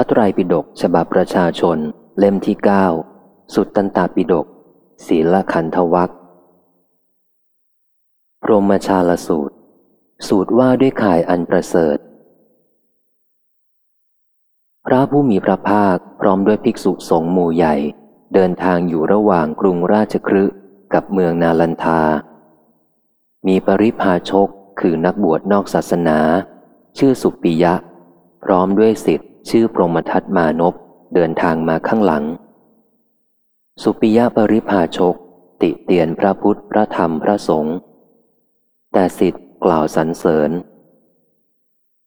พระไตรปิฎกฉบับประชาชน เล่มที่เก้าสุดตันตปิฎกศีลขันธวัคพรหมชาลสูตร สูตรว่าด้วยข่ายอันประเสริฐ พระผู้มีพระภาคพร้อมด้วยภิกษุสงฆ์หมู่ใหญ่ เดินทางอยู่ระหว่างกรุงราชครืกับเมืองนาลันทา มีปริพาชกคือนักบวชนอกศาสนา ชื่อสุปิยะ พร้อมด้วยสิทธิ์ ชื่อพรหมทัตมานพเดินทางมาข้างหลัง สุปิยะปริพาชก ติเตียนพระพุทธพระธรรมพระสงฆ์แต่สิทธิ์กล่าวสรรเสริญ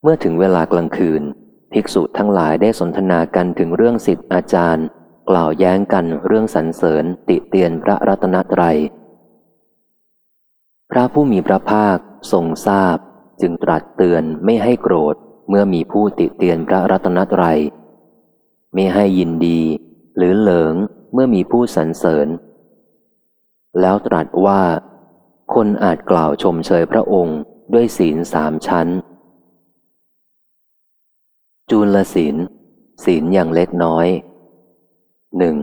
เมื่อถึงเวลากลางคืน ภิกษุทั้งหลายได้สนทนากันถึงเรื่องสิทธิ์อาจารย์ กล่าวแย้งกันเรื่องสรรเสริญ ติเตียนพระรัตนตรัย พระผู้มีพระภาคทรงทราบจึงตรัสเตือนไม่ให้โกรธ เมื่อมีผู้ติเตียนพระรัตนตรัย ไม่ให้ยินดี หรือเหลิงเมื่อมีผู้สรรเสริญ แล้วตรัสว่า คนอาจกล่าวชมเชยพระองค์ด้วยศีลสามชั้น จูลศีล ศีลอย่างเล็กน้อยหนึ่ง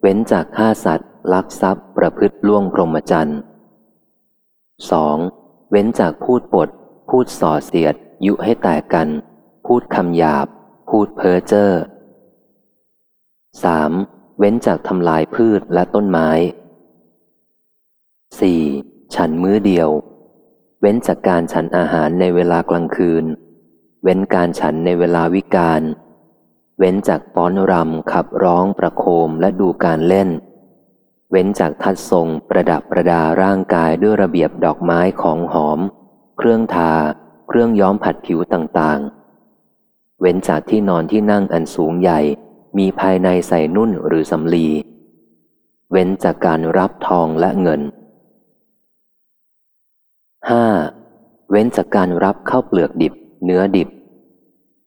เว้นจากฆ่าสัตว์ ลักทรัพย์ประพฤติล่วงพรหมจรรย์สองเว้นจากพูดปด พูดส่อเสียด ยุให้แตกกัน พูดคำหยาบ พูดเพ้อเจ้อสามเว้นจากทำลายพืชและต้นไม้สี่ฉันมื้อเดียว เว้นจากการฉันอาหารในเวลากลางคืน เว้นการฉันในเวลาวิกาลเว้นจากป้อนรำขับร้องประโคมและดูการเล่น เว้นจากทัดทรงประดับประดาร่างกายด้วยระเบียบดอกไม้ของหอม เครื่องทา เครื่องย้อมผัดผิวต่างๆ เว้นจากที่นอนที่นั่งอันสูงใหญ่ มีภายในใส่นุ่นหรือสำลี เว้นจากการรับทองและเงิน 5. เว้นจากการรับข้าวเปลือกดิบ เนื้อดิบ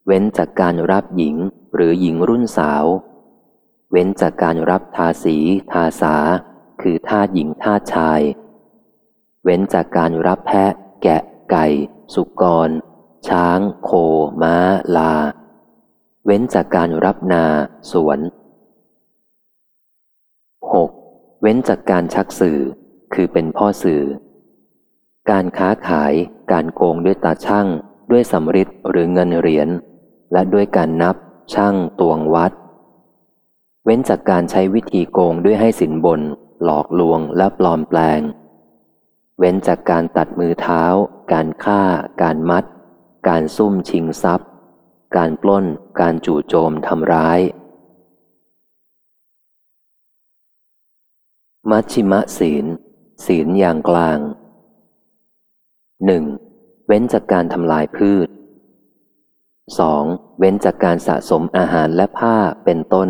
เว้นจากการรับหญิงหรือหญิงรุ่นสาว เว้นจากการรับทาสี ทาสา คือทาหญิงทาชาย เว้นจากการรับแพะ แกะ ไก่ สุกร ช้าง โค ม้า ลา เว้นจากการรับนาสวน 6. เว้นจากการชักสื่อ คือเป็นพ่อสื่อ การค้าขาย การโกงด้วยตาช่าง ด้วยสำริดหรือเงินเหรียญ และด้วยการนับ ช่างตวงวัด เว้นจากการใช้วิธีโกงด้วยให้สินบน หลอกลวงและปลอมแปลง เว้นจากการตัดมือเท้า การฆ่า การมัด การซุ่มชิงทรัพย์ การปล้น การจู่โจมทำร้าย มัชชิมะศีล ศีลอย่างกลางหนึ่งเว้นจากการทำลายพืช 2. เว้นจากการสะสมอาหารและผ้าเป็นต้น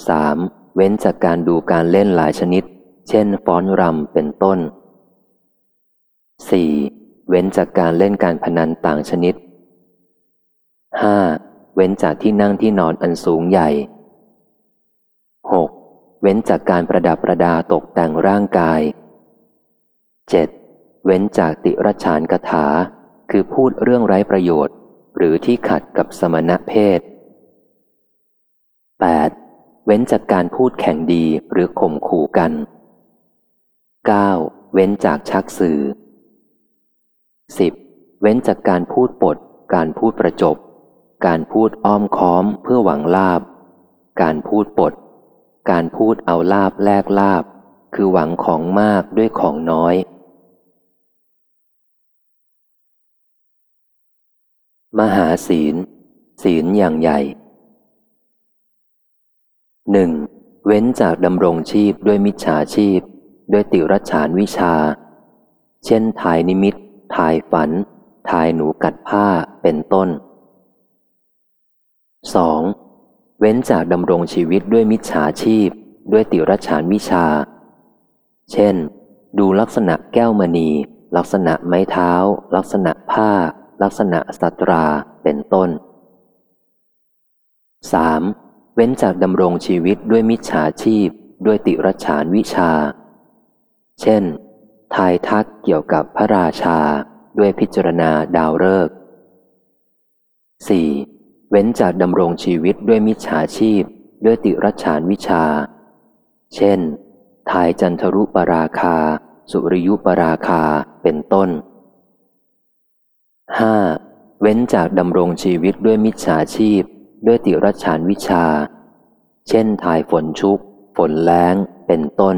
3. เว้นจากการดูการเล่นหลายชนิด เช่นฟ้อนรำเป็นต้น 4. เว้นจากการเล่นการพนันต่างชนิด 5. เว้นจากที่นั่งที่นอนอันสูงใหญ่ 6. เว้นจากการประดับประดาตกแต่งร่างกาย 7. เว้นจากติรชานกถา คือพูดเรื่องไร้ประโยชน์ หรือที่ขัดกับสมณะเพศ 8. เว้นจากการพูดแข่งดีหรือข่มขู่กัน 9. เว้นจากชักสื่อ 10. เว้นจากการพูดปด การพูดประจบ การพูดอ้อมค้อมเพื่อหวังลาบ การพูดปด การพูดเอาลาบแลกลาบ คือหวังของมากด้วยของน้อย มหาศีล ศีลอย่างใหญ่หนึ่งเว้นจากดำรงชีพด้วยมิจฉาชีพ ด้วยติรฉานวิชา เช่นทายนิมิต ทายฝัน ทายหนูกัดผ้าเป็นต้น 2. เว้นจากดำรงชีวิตด้วยมิจฉาชีพ ด้วยติรฉานวิชา เช่น ดูลักษณะแก้วมณี ลักษณะไม้เท้า ลักษณะผ้า ลักษณะสัตราเป็นต้น 3. เว้นจากดำรงชีวิตด้วยมิจฉาชีพ ด้วยติรฉานวิชา เช่น ทายทักเกี่ยวกับพระราชาด้วยพิจารณาดาวฤกษ์ 4. เว้ว้นจากดำรงชีวิตด้วยมิจฉาชีพ ด้วยติรัชานวิชา เช่น ทายจันทรุปราคา สุริยุปราคาเป็นต้น 5. เว้นจากดำรงชีวิตด้วยมิจฉาชีพ ด้วยติรัชานวิชา เช่นทายฝนชุก ฝนแล้งเป็นต้น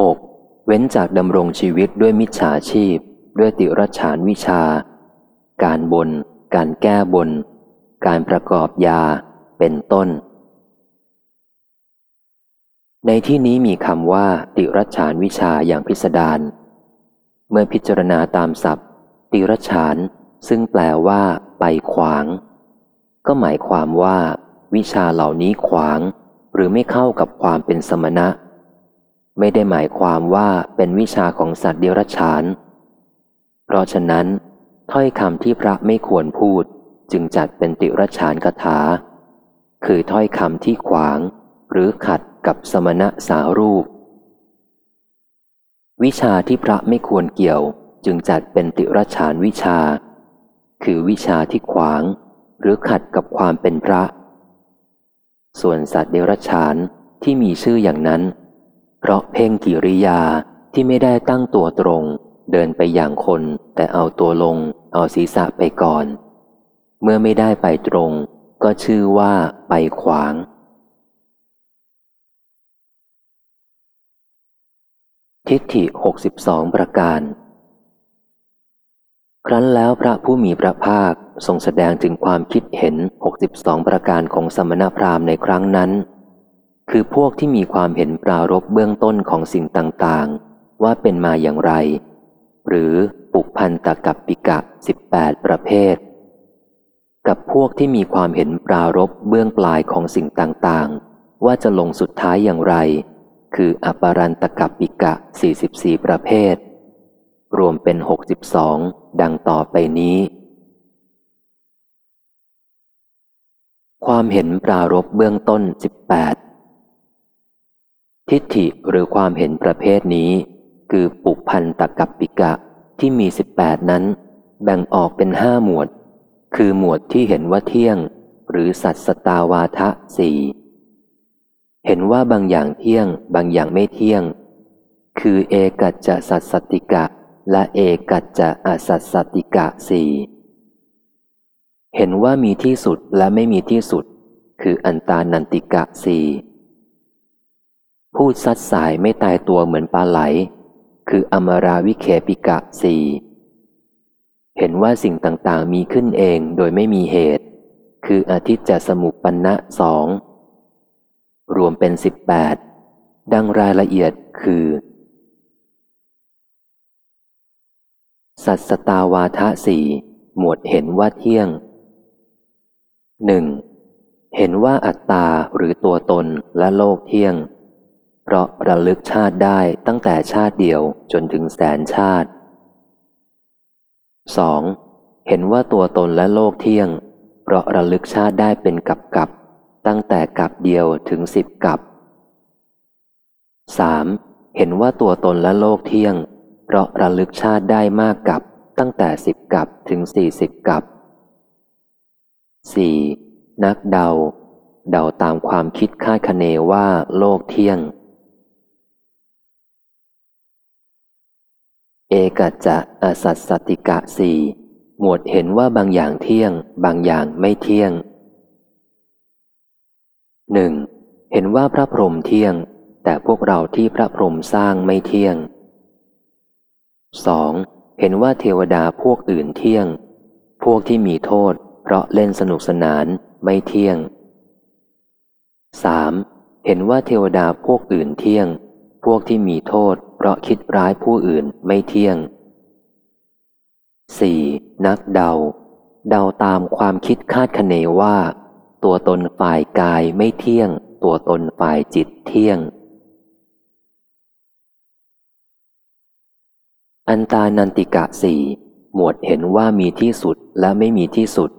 6. เว้นจากดำรงชีวิตด้วยมิจฉาชีพ ด้วยติรัชานวิชา การบน การแก้บน การประกอบยา เป็นต้น ในที่นี้มีคำว่า ติรัชานวิชาอย่างพิสดารเมื่อพิจารณาตามศัพท์ ติรัชาน ซึ่งแปลว่า ไปขวาง ก็หมายความว่า วิชาเหล่านี้ขวาง หรือไม่เข้ากับความเป็นสมณะ ไม่ได้หมายความว่าเป็นวิชาของสัตว์เดรัจฉาน เพราะฉะนั้น ถ้อยคำที่พระไม่ควรพูดจึงจัดเป็นติรัจฉานคาถา คือถ้อยคำที่ขวาง หรือขัดกับสมณะสารูป วิชาที่พระไม่ควรเกี่ยวจึงจัดเป็นติรัจฉานวิชา คือวิชาที่ขวาง หรือขัดกับความเป็นพระ ส่วนสัตว์เดรัจฉานที่มีชื่ออย่างนั้น เพราะเพ่งกิริยาที่ไม่ได้ตั้งตัวตรง เดินไปอย่างคน แต่เอาตัวลง เอาศีรษะไปก่อน เมื่อไม่ได้ไปตรง ก็ชื่อว่าไปขวาง ทิฏฐิหกสิบสองประการ ครั้นแล้วพระผู้มีพระภาคทรงแสดงถึงความคิดเห็นหกสิบสองประการของสมณพราหมณ์ในครั้งนั้น คือพวกที่มีความเห็นปรารบเบื้องต้นของสิ่งต่างๆ ว่าเป็นมาอย่างไร หรือปุพันตะกับปิกะสิบแปดประเภท กับพวกที่มีความเห็นปรารบเบื้องปลายของสิ่งต่างๆ ว่าจะลงสุดท้ายอย่างไร คืออปารันตะกับปิกะ 44 ประเภท รวมเป็น 62 ดังต่อไปนี้ความเห็นปรารบเบื้องต้น18 ทิฏฐิหรือความเห็นประเภทนี้ คือปุพันตกับปิกะที่มี 18 นั้น แบ่งออกเป็นห้าหมวด คือหมวดที่เห็นว่าเที่ยง หรือสัตสตาวาทะสี่เห็นว่าบางอย่างเที่ยง บางอย่างไม่เที่ยง คือเอกัจจะสัตสติกะ และเอกัจจะอสัตสติกะสี่เห็นว่ามีที่สุดและไม่มีที่สุด คืออันตานันติกะสี่ พูดซัดสายไม่ตายตัวเหมือนปลาไหล คืออมราวิเคปิกะสี่เห็นว่าสิ่งต่างๆ มีขึ้นเองโดยไม่มีเหตุ คืออาทิตย์จะสมุปปนะสองรวมเป็นสิบแปดดังรายละเอียดคือ สัตสตาวาทะสี่หมวดเห็นว่าเที่ยงหนึ่งเห็นว่าอัตตาหรือตัวตนและโลกเที่ยง เพราะระลึกชาติได้ตั้งแต่ชาติเดียวจนถึงแสนชาติ 2. เห็นว่าตัวตนและโลกเที่ยง เพราะระลึกชาติได้เป็นกับกับ ตั้งแต่กับเดียวถึงสิบกับ 3. เห็นว่าตัวตนและโลกเที่ยง เพราะระลึกชาติได้มากกับ ตั้งแต่สิบกับถึงสี่สิบกับ 4. นักเดา เดาตามความคิดคาดคะเนว่าโลกเที่ยง เอกัจจะอสัตสติกะสี่หมวดเห็นว่าบางอย่างเที่ยง บางอย่างไม่เที่ยงหนึ่งเห็นว่าพระพรหมเที่ยง แต่พวกเราที่พระพรหมสร้างไม่เที่ยง 2. เห็นว่าเทวดาพวกอื่นเที่ยง พวกที่มีโทษ เพราะเล่นสนุกสนานไม่เที่ยง 3. เห็นว่าเทวดาพวกอื่นเที่ยง พวกที่มีโทษ เพราะคิดร้ายผู้อื่นไม่เที่ยง 4. นักเดา เดาตามความคิดคาดคะเนว่า ตัวตนฝ่ายกายไม่เที่ยง ตัวตนฝ่ายจิตเที่ยง อันตานันติกะสี่หมวดเห็นว่ามีที่สุดและไม่มีที่สุด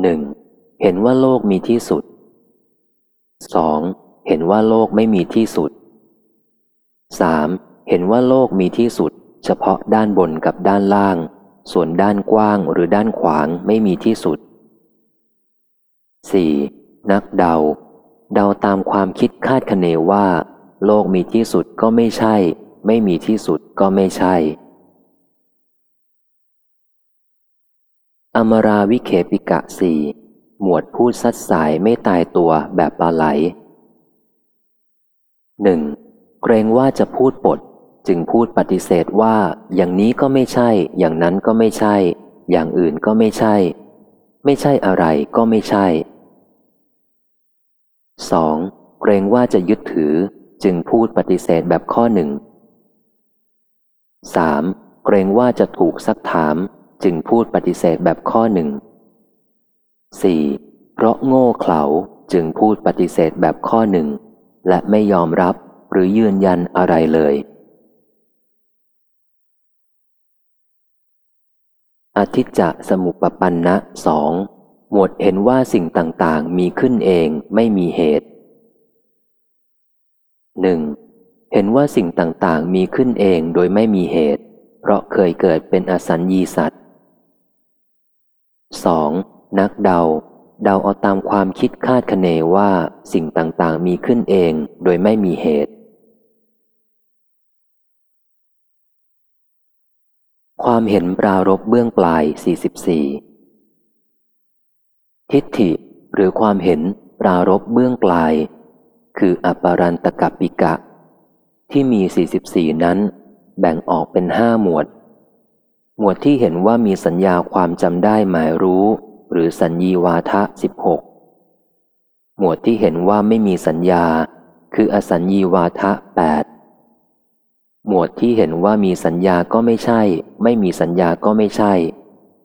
หนึ่งเห็นว่าโลกมีที่สุดสองเห็นว่าโลกไม่มีที่สุด สามเห็นว่าโลกมีที่สุด เฉพาะด้านบนกับด้านล่าง ส่วนด้านกว้างหรือด้านขวางไม่มีที่สุด 4. นักเดา เดาตามความคิดคาดคะเนว่า โลกมีที่สุดก็ไม่ใช่ ไม่มีที่สุดก็ไม่ใช่ อมราวิเคปิกะสี่หมวดพูดสัดสายไม่ตายตัวแบบปลาไหลหนึ่ง เกรงว่าจะพูดปด จึงพูดปฏิเสธว่า อย่างนี้ก็ไม่ใช่ อย่างนั้นก็ไม่ใช่ อย่างอื่นก็ไม่ใช่ ไม่ใช่อะไรก็ไม่ใช่ 2. เกรงว่าจะยึดถือ จึงพูดปฏิเสธแบบข้อหนึ่ง 3. เกรงว่าจะถูกซักถาม จึงพูดปฏิเสธแบบข้อหนึ่ง 4. เพราะโง่เขลาจึงพูดปฏิเสธแบบข้อหนึ่ง และไม่ยอมรับ หรือยืนยันอะไรเลย อธิจจะสมุปปันนะสองหมวดเห็นว่าสิ่งต่างๆ มีขึ้นเองไม่มีเหตุหนึ่งเห็นว่าสิ่งต่างๆ มีขึ้นเองโดยไม่มีเหตุ เพราะเคยเกิดเป็นอสัญญีสัตว์ 2. นักเดา เดาเอาตามความคิดคาดคะเนว่าสิ่งต่างๆมีขึ้นเองโดยไม่มีเหตุ ความเห็นปรารบเบื้องปลาย 44 ทิฏฐิหรือความเห็นปรารบเบื้องปลาย คืออปรันตกับปิกะ ที่มี 44 นั้น แบ่งออกเป็นห้าหมวด หมวดที่เห็นว่ามีสัญญาความจำได้หมายรู้ หรือสัญญีวาทะ16หมวดที่เห็นว่าไม่มีสัญญา คืออสัญญีวาทะ8หมวดที่เห็นว่ามีสัญญาก็ไม่ใช่ ไม่มีสัญญาก็ไม่ใช่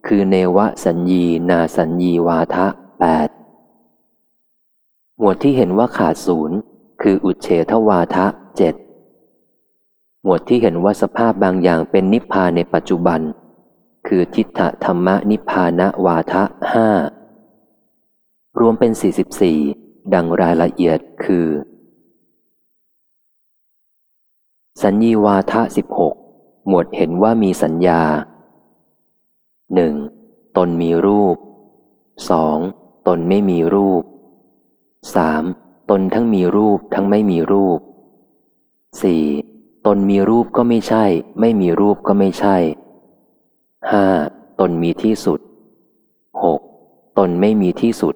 คือเนวสัญญีนาสัญญีวาทะ8หมวดที่เห็นว่าขาดศูนย์คืออุเฉทวาทะเจ็ดหมวดที่เห็นว่าสภาพบางอย่างเป็นนิพพานในปัจจุบัน คือทิฏฐธรรมนิพพานวาทะห้ารวมเป็น 44 ดังรายละเอียดคือ สัญญีวาทะ 16 หมวดเห็นว่ามีสัญญา 1. ตนมีรูป 2. ตนไม่มีรูป 3. ตนทั้งมีรูปทั้งไม่มีรูป 4. ตนมีรูปก็ไม่ใช่ ไม่มีรูปก็ไม่ใช่ 5. ตนมีที่สุด 6. ตนไม่มีที่สุด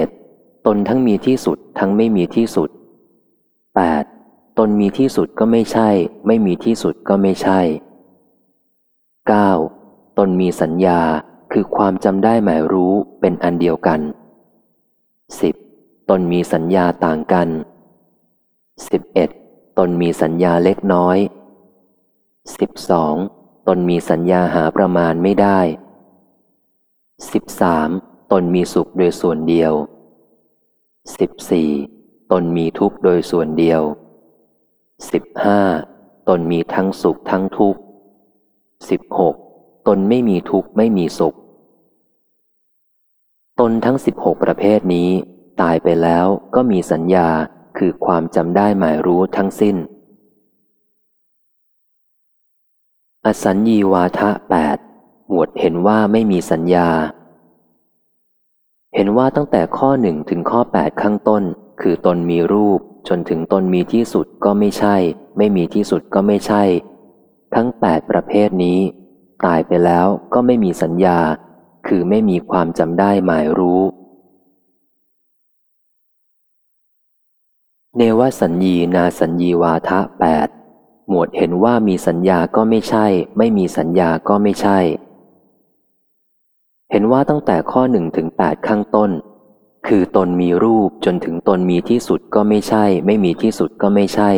7. ตนทั้งมีที่สุดทั้งไม่มีที่สุด 8. ตนมีที่สุดก็ไม่ใช่ ไม่มีที่สุดก็ไม่ใช่ 9. ตนมีสัญญาคือความจำได้หมายรู้เป็นอันเดียวกัน 10. ตนมีสัญญาต่างกัน 11. ตนมีสัญญาเล็กน้อย 12. ตนมีสัญญาหาประมาณไม่ได้ 13. ตนมีสุขโดยส่วนเดียว 14. ตนมีทุกข์โดยส่วนเดียว 15. ตนมีทั้งสุขทั้งทุกข์ 16. ตนไม่มีทุกข์ไม่มีสุข ตนทั้ง 16 ประเภทนี้ ตายไปแล้วก็มีสัญญาคือความจำได้หมายรู้ทั้งสิ้น อสัญญีวาทะแปดหมวดเห็นว่าไม่มีสัญญา เห็นว่าตั้งแต่ข้อหนึ่งถึงข้อแปดข้างต้น คือตนมีรูป จนถึงตนมีที่สุดก็ไม่ใช่ ไม่มีที่สุดก็ไม่ใช่ ทั้งแปดประเภทนี้ ตายไปแล้วก็ไม่มีสัญญา คือไม่มีความจำได้หมายรู้ เนวสัญญีนาสัญญีวาทะแปด หมวดเห็นว่ามีสัญญาก็ไม่ใช่ ไม่มีสัญญาก็ไม่ใช่ เห็นว่าตั้งแต่ข้อหนึ่งถึงแปดข้างต้น คือตนมีรูปจนถึงตนมีที่สุดก็ไม่ใช่ ไม่มีที่สุดก็ไม่ใช่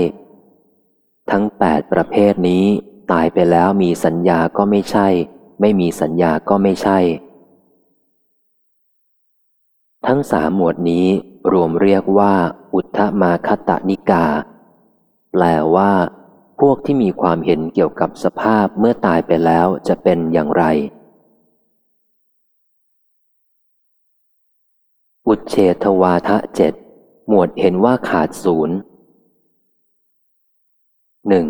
ทั้งแปดประเภทนี้ ตายไปแล้วมีสัญญาก็ไม่ใช่ ไม่มีสัญญาก็ไม่ใช่ ทั้งสามหมวดนี้รวมเรียกว่า อุทธมาคตนิกา แปลว่า วกที่มีความเห็นเกี่ยวกับสภาพเมื่อตายไปแล้วจะเป็นอย่างไร อุเฉทวาทะเจ็ดหมวดเห็นว่าขาดศูนย์หนึ่ง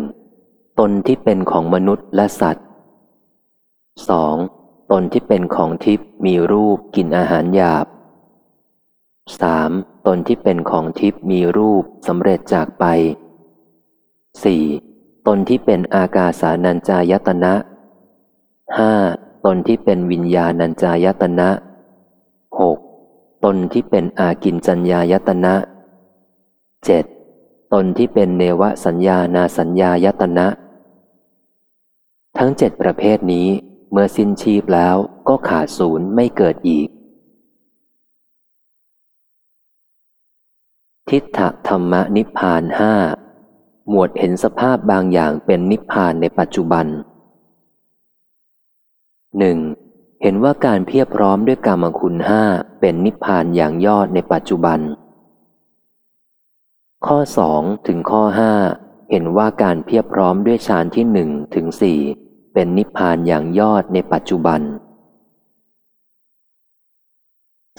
ตนที่เป็นของมนุษย์และสัตว์ 2. ตนที่เป็นของทิพย์มีรูปกินอาหารหยาบ 3. ตนที่เป็นของทิพย์มีรูปสำเร็จจากไป 4. ตนที่เป็นอากาสานัญจายตนะ 5. ตนที่เป็นวิญญาณัญจายตนะ 6. ตนที่เป็นอากินจัญญายตนะ 7. ตนที่เป็นเนวสัญญานาสัญญายตนะ ทั้งเจ็ดประเภทนี้เมื่อสิ้นชีพแล้วก็ขาดศูนย์ไม่เกิดอีก ทิฏฐธรรมนิพพานห้า หมวดเห็นสภาพบางอย่างเป็นนิพพานในปัจจุบันหนึ่งเห็นว่าการเพียบพร้อมด้วยกรรมคุณห้าเป็นนิพพานอย่างยอดในปัจจุบัน ข้อสองถึงข้อห้าเห็นว่าการเพียบพร้อมด้วยฌานที่หนึ่งถึงสี่เป็นนิพพานอย่างยอดในปัจจุบัน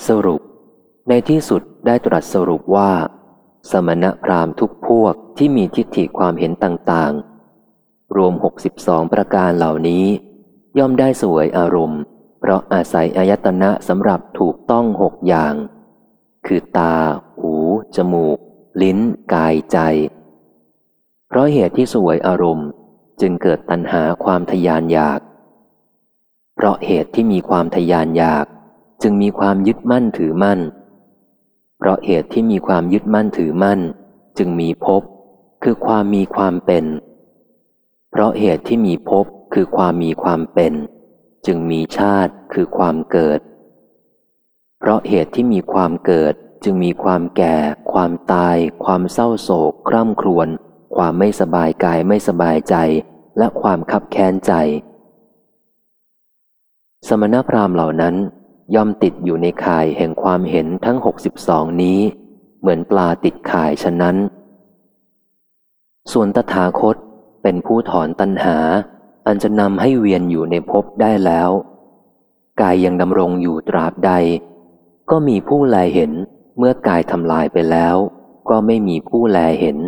สรุป ในที่สุดได้ตรัสสรุปว่า สมณพราหมณ์ทุกพวก ที่มีทิฏฐิความเห็นต่างๆ รวม 62 ประการเหล่านี้ ย่อมได้สวยอารมณ์ เพราะอาศัยอายตนะสำหรับถูกต้องหกอย่าง คือตา หู จมูก ลิ้น กายใจ เพราะเหตุที่สวยอารมณ์จึงเกิดตัณหาความทยานอยาก เพราะเหตุที่มีความทยานอยาก จึงมีความยึดมั่นถือมั่น เพราะเหตุที่มีความยึดมั่นถือมั่น จึงมีภพ คือความมีความเป็น เพราะเหตุที่มีภพคือความมีความเป็น จึงมีชาติคือความเกิด เพราะเหตุที่มีความเกิดจึงมีความแก่ ความตาย ความเศร้าโศก คร่ำครวญ ความไม่สบายกายไม่สบายใจ และความคับแค้นใจ สมณพราหมณ์เหล่านั้นย่อมติดอยู่ในข่ายแห่งความเห็นทั้งหกสิบสองนี้ เหมือนปลาติดข่ายฉะนั้น ส่วนตถาคตเป็นผู้ถอนตัณหา อันจะนำให้เวียนอยู่ในภพได้แล้ว กายยังดำรงอยู่ตราบใด ก็มีผู้แลเห็นเมื่อกายทำลายไปแล้ว ก็ไม่มีผู้แลเห็น